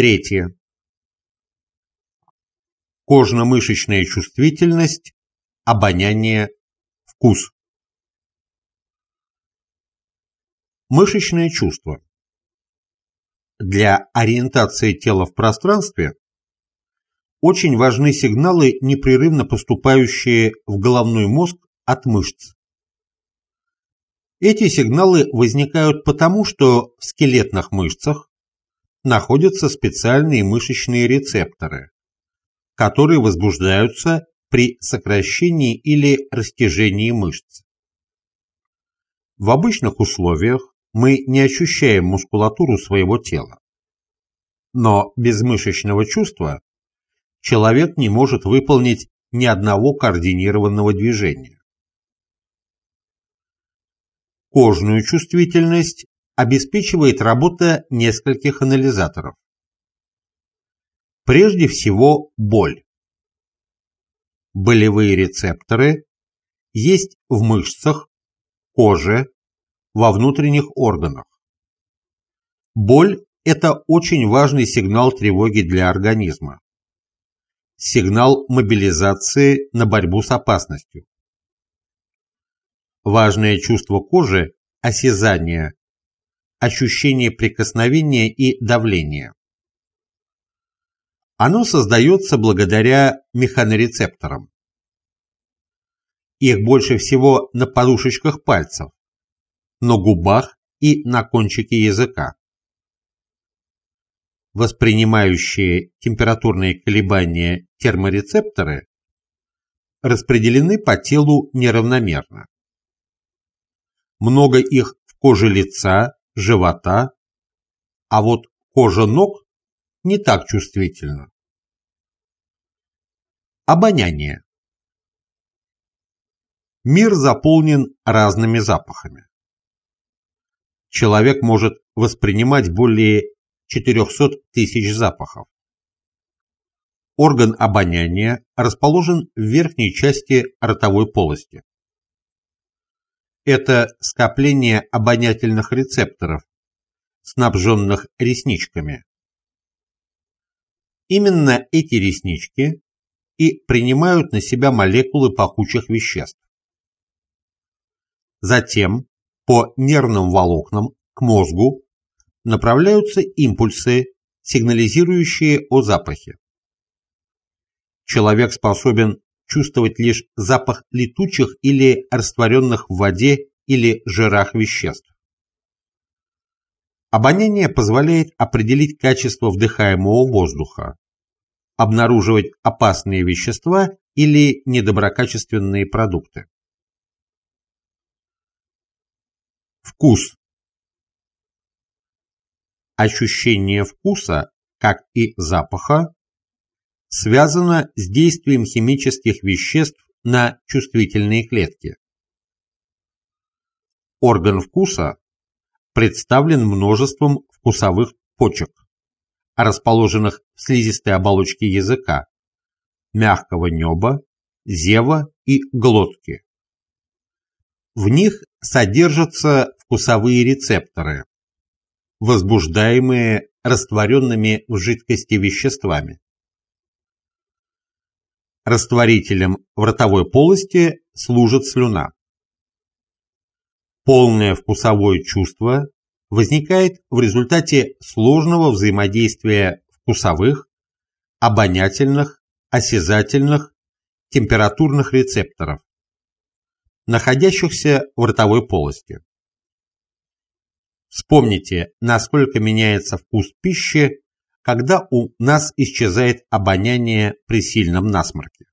Третье. Кожно-мышечная чувствительность, обоняние, вкус. Мышечное чувство. Для ориентации тела в пространстве очень важны сигналы, непрерывно поступающие в головной мозг от мышц. Эти сигналы возникают потому, что в скелетных мышцах находятся специальные мышечные рецепторы, которые возбуждаются при сокращении или растяжении мышц. В обычных условиях мы не ощущаем мускулатуру своего тела. Но без мышечного чувства человек не может выполнить ни одного координированного движения. Кожную чувствительность обеспечивает работа нескольких анализаторов. Прежде всего боль. Болевые рецепторы есть в мышцах, коже, во внутренних органах. Боль – это очень важный сигнал тревоги для организма. Сигнал мобилизации на борьбу с опасностью. Важное чувство кожи – осязание, ощущение прикосновения и давления. Оно создается благодаря механорецепторам. Их больше всего на подушечках пальцев, на губах и на кончике языка. Воспринимающие температурные колебания терморецепторы распределены по телу неравномерно. Много их в коже лица, живота, а вот кожа ног не так чувствительна. Обоняние. Мир заполнен разными запахами. Человек может воспринимать более 400 тысяч запахов. Орган обоняния расположен в верхней части ротовой полости это скопление обонятельных рецепторов, снабженных ресничками. Именно эти реснички и принимают на себя молекулы пахучих веществ. Затем по нервным волокнам к мозгу направляются импульсы, сигнализирующие о запахе. Человек способен чувствовать лишь запах летучих или растворенных в воде или жирах веществ. Обоняние позволяет определить качество вдыхаемого воздуха, обнаруживать опасные вещества или недоброкачественные продукты. Вкус. Ощущение вкуса, как и запаха, связано с действием химических веществ на чувствительные клетки. Орган вкуса представлен множеством вкусовых почек, расположенных в слизистой оболочке языка, мягкого неба, зева и глотки. В них содержатся вкусовые рецепторы, возбуждаемые растворенными в жидкости веществами. Растворителем в ротовой полости служит слюна. Полное вкусовое чувство возникает в результате сложного взаимодействия вкусовых, обонятельных, осязательных, температурных рецепторов, находящихся в ротовой полости. Вспомните, насколько меняется вкус пищи когда у нас исчезает обоняние при сильном насморке.